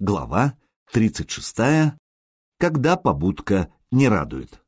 Глава 36. Когда побудка не радует.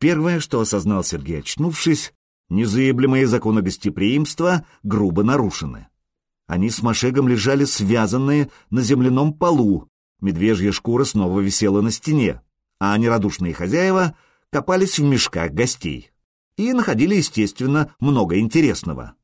Первое, что осознал Сергей, очнувшись, незаеблемые законы гостеприимства грубо нарушены. Они с Машегом лежали связанные на земляном полу, медвежья шкура снова висела на стене, а нерадушные хозяева копались в мешках гостей и находили, естественно, много интересного.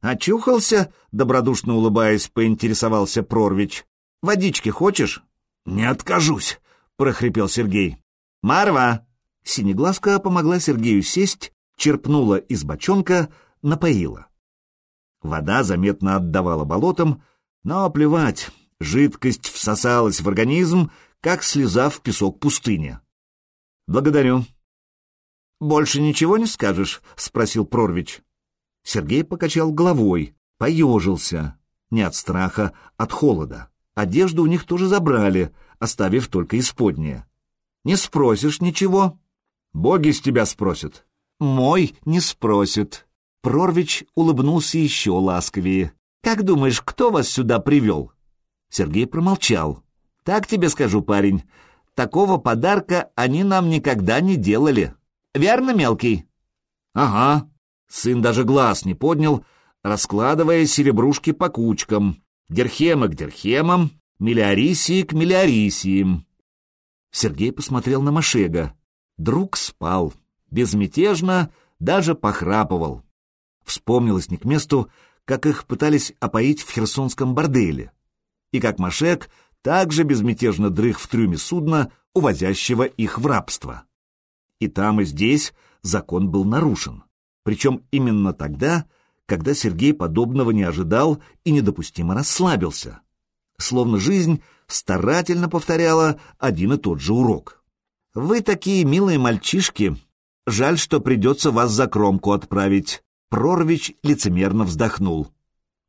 «Очухался?» — добродушно улыбаясь, поинтересовался Прорвич. «Водички хочешь?» «Не откажусь», — прохрипел Сергей. «Марва!» Синеглазка помогла Сергею сесть, черпнула из бочонка, напоила. Вода заметно отдавала болотам, но плевать, жидкость всосалась в организм, как слеза в песок пустыни. «Благодарю». «Больше ничего не скажешь?» — спросил Прорвич. Сергей покачал головой, поежился. Не от страха, от холода. Одежду у них тоже забрали, оставив только исподнее. «Не спросишь ничего?» Боги с тебя спросят. Мой не спросит. Прорвич улыбнулся еще ласковее. Как думаешь, кто вас сюда привел? Сергей промолчал. Так тебе скажу, парень. Такого подарка они нам никогда не делали. Верно, мелкий? Ага. Сын даже глаз не поднял, раскладывая серебрушки по кучкам. Дерхемы к дерхемам, миллиарисии к миллиарисиям. Сергей посмотрел на Машега. Друг спал, безмятежно, даже похрапывал. Вспомнилось не к месту, как их пытались опоить в херсонском борделе, и как Машек также безмятежно дрых в трюме судна, увозящего их в рабство. И там, и здесь закон был нарушен, причем именно тогда, когда Сергей подобного не ожидал и недопустимо расслабился, словно жизнь старательно повторяла один и тот же урок. «Вы такие милые мальчишки. Жаль, что придется вас за кромку отправить». Прорвич лицемерно вздохнул.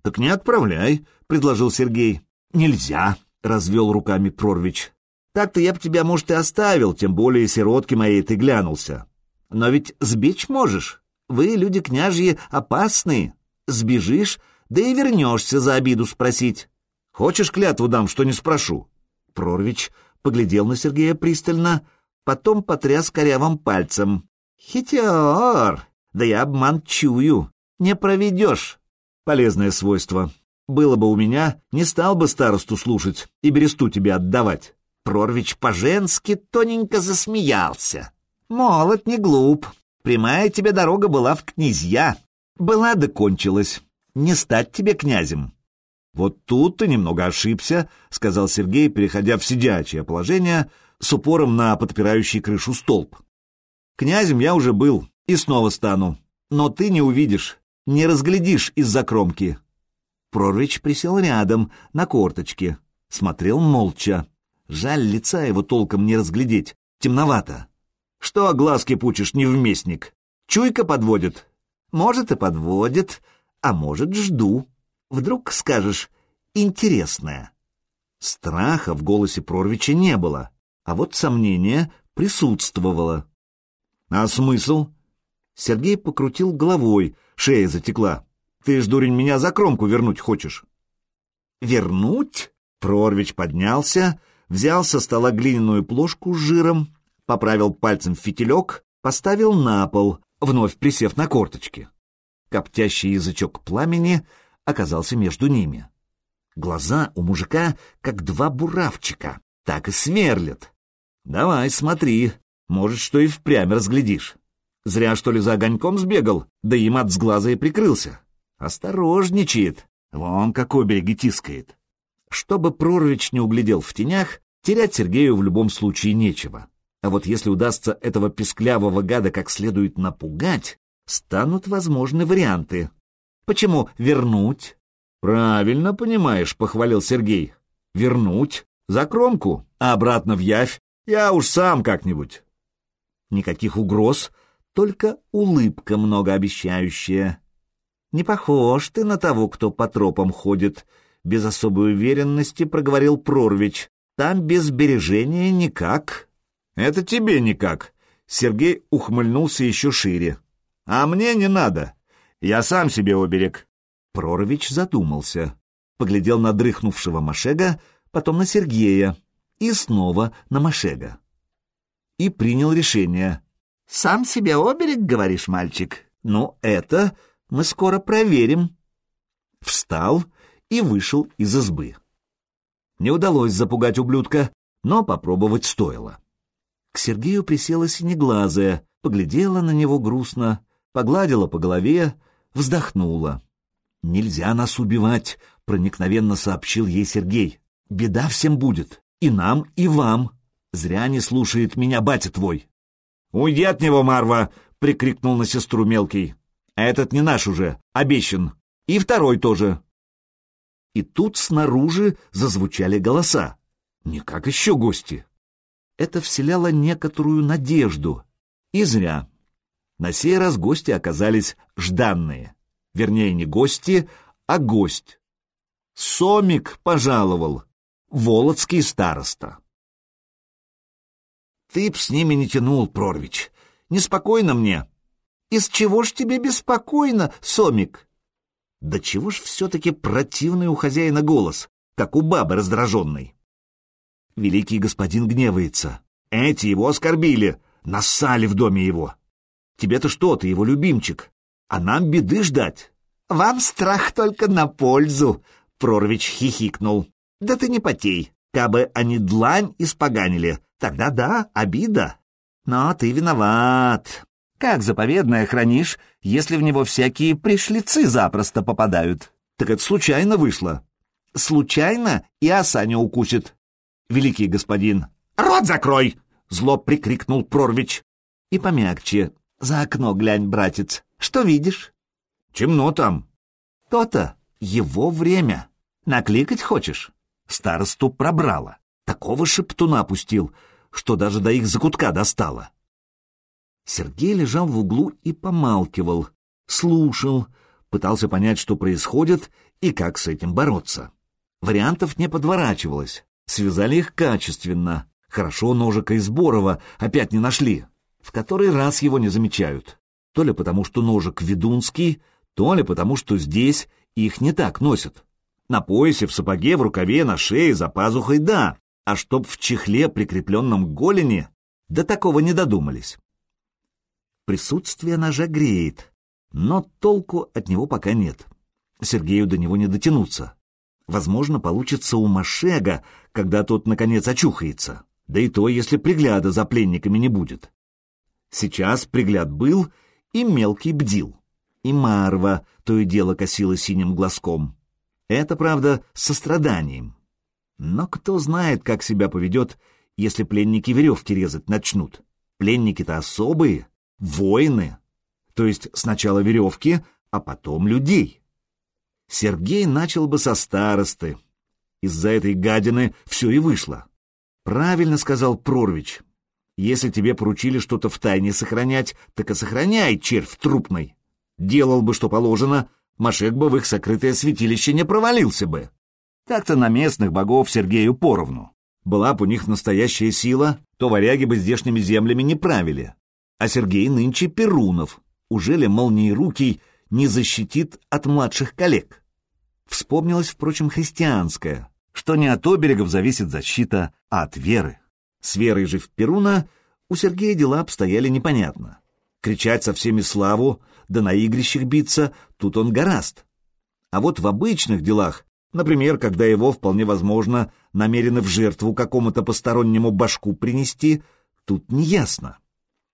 «Так не отправляй», — предложил Сергей. «Нельзя», — развел руками Прорвич. «Так-то я б тебя, может, и оставил, тем более сиротки моей ты глянулся. Но ведь сбечь можешь. Вы, люди княжьи, опасные. Сбежишь, да и вернешься за обиду спросить. Хочешь клятву дам, что не спрошу?» Прорвич поглядел на Сергея пристально, потом потряс корявым пальцем. «Хитер! Да я обман чую. Не проведешь!» Полезное свойство. Было бы у меня, не стал бы старосту слушать и бересту тебе отдавать. Прорвич по-женски тоненько засмеялся. Молод, не глуп. Прямая тебе дорога была в князья. Была да кончилась. Не стать тебе князем. Вот тут ты немного ошибся, — сказал Сергей, переходя в сидячее положение, с упором на подпирающий крышу столб. «Князем я уже был и снова стану, но ты не увидишь, не разглядишь из-за кромки». Прорвич присел рядом, на корточке, смотрел молча. Жаль, лица его толком не разглядеть, темновато. «Что глазки пучишь, невместник? Чуйка подводит?» «Может, и подводит, а может, жду. Вдруг скажешь «интересное». Страха в голосе Прорвича не было а вот сомнение присутствовало. «А смысл?» Сергей покрутил головой, шея затекла. «Ты ж, дурень, меня за кромку вернуть хочешь?» «Вернуть?» Прорвич поднялся, взял со стола глиняную плошку с жиром, поправил пальцем фитилек, поставил на пол, вновь присев на корточки. Коптящий язычок пламени оказался между ними. Глаза у мужика, как два буравчика, так и смерлят. «Давай, смотри, может, что и впрямь разглядишь. Зря, что ли, за огоньком сбегал, да им от сглаза и прикрылся. Осторожничает, вон как обереги тискает. Чтобы Прорвич не углядел в тенях, терять Сергею в любом случае нечего. А вот если удастся этого песклявого гада как следует напугать, станут возможны варианты. Почему вернуть? Правильно понимаешь, похвалил Сергей. Вернуть за кромку, а обратно в явь я уж сам как-нибудь. Никаких угроз, только улыбка многообещающая. Не похож ты на того, кто по тропам ходит, без особой уверенности проговорил Прорвич. Там без бережения никак. Это тебе никак. Сергей ухмыльнулся еще шире. «А мне не надо. Я сам себе оберег». Прорович задумался. Поглядел на дрыхнувшего Машега, потом на Сергея и снова на Машега. И принял решение. «Сам себе оберег, говоришь, мальчик? Ну, это мы скоро проверим». Встал и вышел из избы. Не удалось запугать ублюдка, но попробовать стоило. К Сергею присела синеглазая, поглядела на него грустно, погладила по голове, вздохнула. «Нельзя нас убивать», — проникновенно сообщил ей Сергей. «Беда всем будет, и нам, и вам. Зря не слушает меня батя твой». «Уйди от него, Марва!» — прикрикнул на сестру мелкий. «Этот не наш уже, обещан. И второй тоже». И тут снаружи зазвучали голоса. Не как еще гости это вселяло некоторую надежду. И зря. На сей раз гости оказались жданные. Вернее, не гости, а гость. Сомик пожаловал. Володский староста. Ты б с ними не тянул, Прорвич. Неспокойно мне. Из чего ж тебе беспокойно, Сомик? Да чего ж все-таки противный у хозяина голос, как у бабы раздраженной. Великий господин гневается. Эти его оскорбили, нассали в доме его. Тебе-то что, ты его любимчик, а нам беды ждать. Вам страх только на пользу, — Прорович хихикнул. Да ты не потей, кабы они длань испоганили, тогда да, обида. Но ты виноват. Как заповедное хранишь, если в него всякие пришлицы запросто попадают? Так это случайно вышло. Случайно и оса не укусит великий господин. «Рот закрой!» — зло прикрикнул Прорвич. И помягче. «За окно глянь, братец. Что видишь?» «Темно там». «То-то. Его время. Накликать хочешь?» Старосту пробрало. Такого шептуна пустил, что даже до их закутка достало. Сергей лежал в углу и помалкивал, слушал, пытался понять, что происходит и как с этим бороться. Вариантов не подворачивалось. Связали их качественно. Хорошо ножика из Борова опять не нашли. В который раз его не замечают. То ли потому, что ножик ведунский, то ли потому, что здесь их не так носят. На поясе, в сапоге, в рукаве, на шее, за пазухой — да, а чтоб в чехле, прикрепленном к голени, до такого не додумались. Присутствие ножа греет, но толку от него пока нет. Сергею до него не дотянуться. Возможно, получится у Машега, когда тот, наконец, очухается. Да и то, если пригляда за пленниками не будет. Сейчас пригляд был, и мелкий бдил. И Марва то и дело косила синим глазком. Это, правда, с состраданием. Но кто знает, как себя поведет, если пленники веревки резать начнут. Пленники-то особые, воины. То есть сначала веревки, а потом людей. Сергей начал бы со старосты. Из-за этой гадины все и вышло. Правильно сказал Прорвич. Если тебе поручили что-то в тайне сохранять, так и сохраняй, червь трупный. Делал бы, что положено, Машек бы в их сокрытое святилище не провалился бы. Так-то на местных богов Сергею поровну. Была бы у них настоящая сила, то варяги бы здешними землями не правили. А Сергей нынче Перунов. Уже ли молниерукий не защитит от младших коллег? Вспомнилось, впрочем, христианское, что не от оберегов зависит защита, а от веры. С верой же в Перуна у Сергея дела обстояли непонятно. Кричать со всеми славу, да на игрищах биться, тут он гораст. А вот в обычных делах, например, когда его, вполне возможно, намерены в жертву какому-то постороннему башку принести, тут неясно.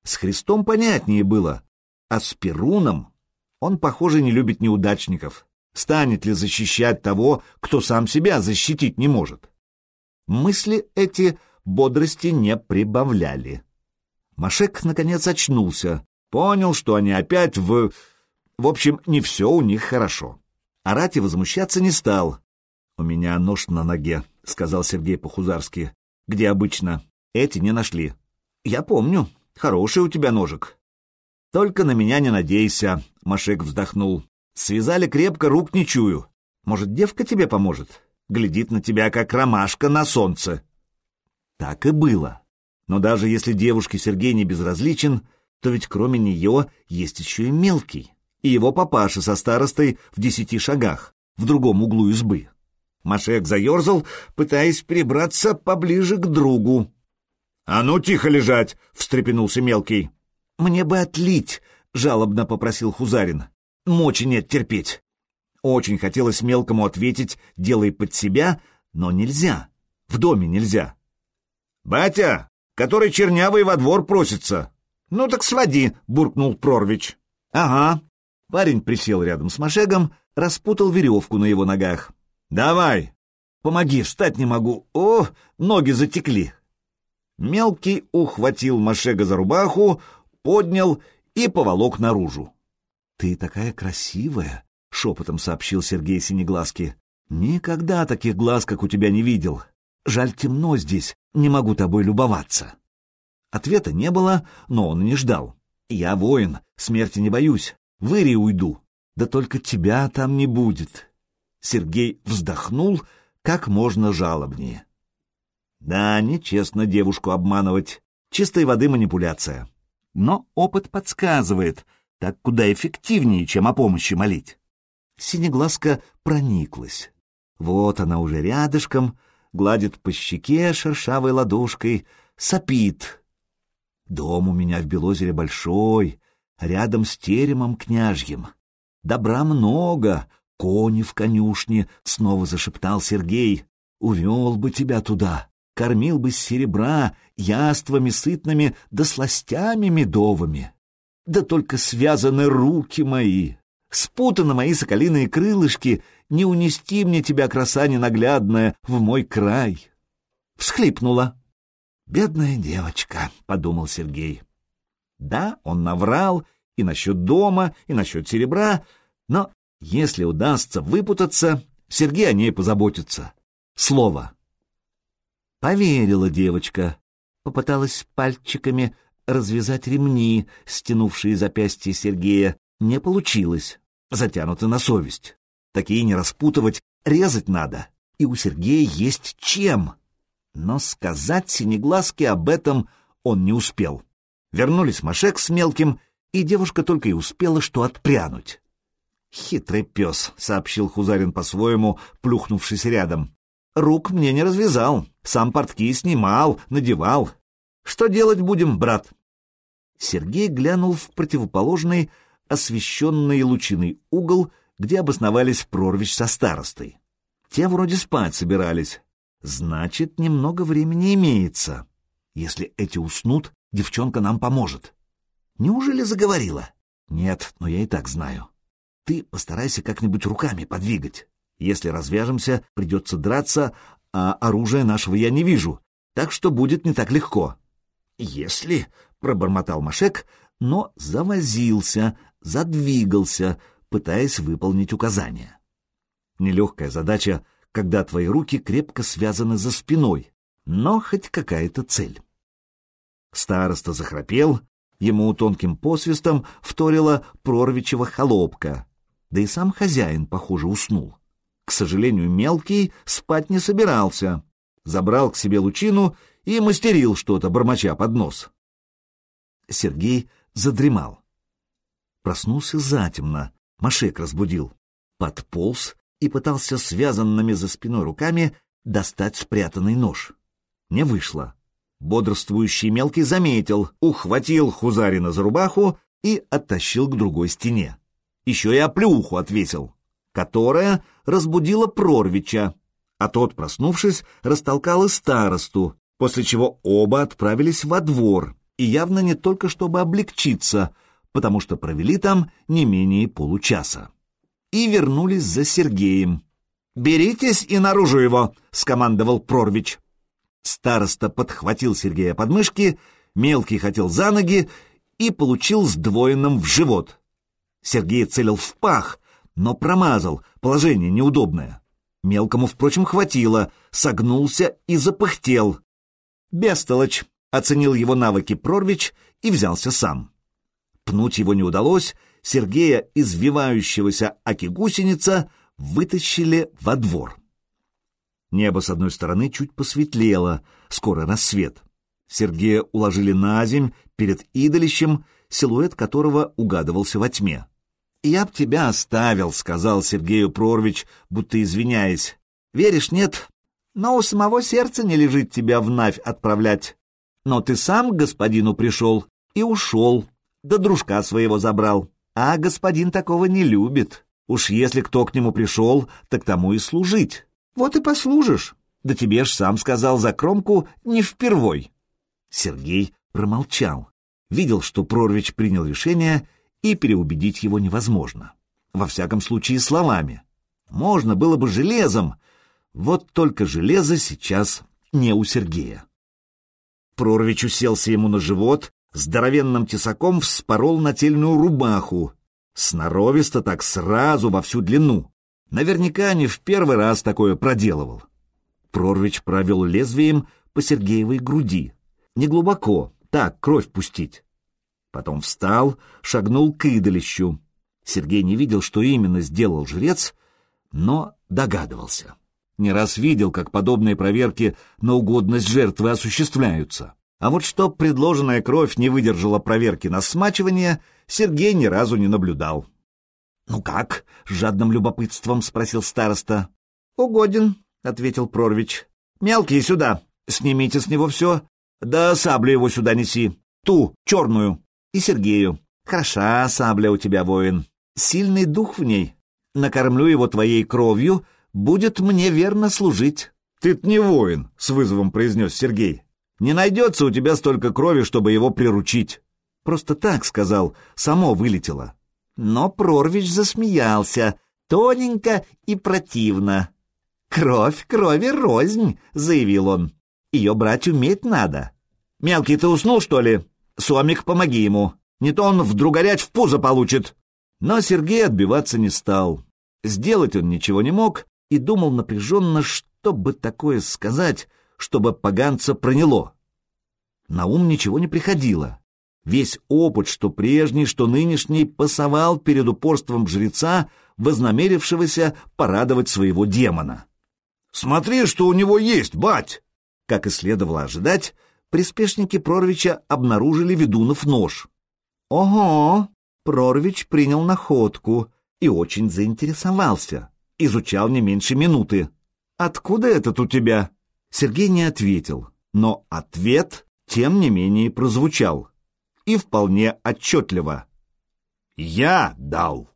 С Христом понятнее было, а с Перуном он, похоже, не любит неудачников, станет ли защищать того, кто сам себя защитить не может. Мысли эти бодрости не прибавляли. Машек, наконец, очнулся, понял, что они опять в... В общем, не все у них хорошо. Орать и возмущаться не стал. «У меня нож на ноге», — сказал Сергей по-хузарски. «Где обычно? Эти не нашли». «Я помню. Хороший у тебя ножик». «Только на меня не надейся», — Машек вздохнул. Связали крепко, рук не чую. Может, девка тебе поможет? Глядит на тебя, как ромашка на солнце. Так и было. Но даже если девушке Сергей не безразличен, то ведь кроме нее есть еще и мелкий, и его папаша со старостой в десяти шагах, в другом углу избы. Машек заерзал, пытаясь перебраться поближе к другу. — А ну, тихо лежать! — встрепенулся мелкий. — Мне бы отлить! — жалобно попросил Хузарин. — Мочи нет терпеть. Очень хотелось мелкому ответить «делай под себя», но нельзя. В доме нельзя. «Батя, который чернявый во двор просится!» «Ну так своди!» — буркнул Прорвич. «Ага». Парень присел рядом с Машегом, распутал веревку на его ногах. «Давай!» «Помоги, встать не могу. О, ноги затекли!» Мелкий ухватил Машега за рубаху, поднял и поволок наружу. «Ты такая красивая!» — шепотом сообщил Сергей Синеглазки. «Никогда таких глаз, как у тебя, не видел. Жаль, темно здесь, не могу тобой любоваться». Ответа не было, но он не ждал. «Я воин, смерти не боюсь, в Ири уйду. Да только тебя там не будет». Сергей вздохнул как можно жалобнее. Да, нечестно девушку обманывать. Чистой воды манипуляция. Но опыт подсказывает, так куда эффективнее, чем о помощи молить. Синеглазка прониклась. Вот она уже рядышком, гладит по щеке шершавой ладошкой, сопит. Дом у меня в Белозере большой, рядом с теремом княжьим. Добра много, кони в конюшне, — снова зашептал Сергей. Увел бы тебя туда, кормил бы с серебра, яствами сытными да сластями медовыми. Да только связаны руки мои, Спутаны мои соколиные крылышки, не унести мне тебя, краса ненаглядная, в мой край. Всхлипнула. «Бедная девочка», — подумал Сергей. Да, он наврал и насчет дома, и насчет серебра, но если удастся выпутаться, Сергей о ней позаботится. Слово. Поверила девочка, попыталась пальчиками развязать ремни, стянувшие запястья Сергея, не получилось. Затянуты на совесть. Такие не распутывать, резать надо. И у Сергея есть чем. Но сказать Синеглазке об этом он не успел. Вернулись Машек с мелким, и девушка только и успела что отпрянуть. «Хитрый пес», — сообщил Хузарин по-своему, плюхнувшись рядом. «Рук мне не развязал, сам портки снимал, надевал. Что делать будем, брат?» Сергей глянул в противоположный, освещенный лучиный угол, где обосновались Прорвич со старостой. Те вроде спать собирались. Значит, немного времени имеется. Если эти уснут, девчонка нам поможет. Неужели заговорила? Нет, но я и так знаю. Ты постарайся как-нибудь руками подвигать. Если развяжемся, придется драться, а оружия нашего я не вижу, так что будет не так легко. Если, — пробормотал Машек, но завозился, задвигался, пытаясь выполнить указания. Нелегкая задача, когда твои руки крепко связаны за спиной, но хоть какая-то цель. Староста захрапел, ему тонким посвистом вторила прорвичева холопка, да и сам хозяин, похоже, уснул. К сожалению, мелкий спать не собирался, забрал к себе лучину и мастерил что-то, бормоча под нос. Сергей задремал. Проснулся затемно, Машек разбудил. Подполз и пытался связанными за спиной руками достать спрятанный нож. Не вышло. Бодрствующий мелкий заметил, ухватил Хузарина за рубаху и оттащил к другой стене. Еще и оплюху ответил, которая разбудила Прорвича, а тот, проснувшись, растолкал и старосту, после чего оба отправились во двор, и явно не только чтобы облегчиться, потому что провели там не менее получаса. И вернулись за Сергеем. «Беритесь и наружу его!» — скомандовал Прорвич. Староста подхватил Сергея под мышки, мелкий хотел за ноги и получил сдвоенным в живот. Сергей целил в пах, но промазал, положение неудобное. Мелкому, впрочем, хватило, согнулся и запыхтел. «Бестолочь!» — оценил его навыки Прорвич и взялся сам. Пнуть его не удалось, Сергея, извивающегося аки-гусеница, вытащили во двор. Небо с одной стороны чуть посветлело, скоро рассвет. Сергея уложили на земь перед идолищем, силуэт которого угадывался во тьме. «Я б тебя оставил», — сказал Сергею Прорвич, будто извиняясь. «Веришь, нет? Но у самого сердца не лежит тебя вновь отправлять. Но ты сам к господину пришел и ушел, да дружка своего забрал. А господин такого не любит. Уж если кто к нему пришел, так тому и служить. Вот и послужишь. Да тебе ж сам сказал за кромку не впервой». Сергей промолчал. Видел, что Прорвич принял решение — и переубедить его невозможно. Во всяком случае, словами. Можно было бы железом, вот только железо сейчас не у Сергея. Прорвич уселся ему на живот, здоровенным тесаком вспорол нательную рубаху, сноровисто так сразу во всю длину. Наверняка не в первый раз такое проделывал. Прорвич провел лезвием по Сергеевой груди. Не глубоко, так, кровь пустить. Потом встал, шагнул к идолищу. Сергей не видел, что именно сделал жрец, но догадывался. Не раз видел, как подобные проверки на угодность жертвы осуществляются. А вот что предложенная кровь не выдержала проверки на смачивание, Сергей ни разу не наблюдал. «Ну как?» — с жадным любопытством спросил староста. «Угоден», — ответил Прорвич. «Мелкий сюда. Снимите с него все. Да саблю его сюда неси. Ту, черную и Сергею. Хороша сабля у тебя, воин. Сильный дух в ней. Накормлю его твоей кровью, будет мне верно служить. Ты-то не воин, с вызовом произнес Сергей. Не найдется у тебя столько крови, чтобы его приручить. Просто так сказал, само вылетело. Но Прорвич засмеялся, тоненько и противно. «Кровь крови рознь», — заявил он. «Ее брать уметь надо». «Мелкий, ты уснул, что ли?» Сомик, помоги ему. Не то он вдруг горять в пузо получит. Но Сергей отбиваться не стал. Сделать он ничего не мог и думал напряженно, что бы такое сказать, чтобы поганца проняло. На ум ничего не приходило. Весь опыт, что прежний, что нынешний, пасовал перед упорством жреца, вознамерившегося порадовать своего демона. «Смотри, что у него есть, бать!» Как и следовало ожидать, приспешники Прорвича обнаружили ведунов нож. Ого! Прорвич принял находку и очень заинтересовался. Изучал не меньше минуты. «Откуда этот у тебя?» Сергей не ответил, но ответ, тем не менее, прозвучал. И вполне отчетливо. «Я дал».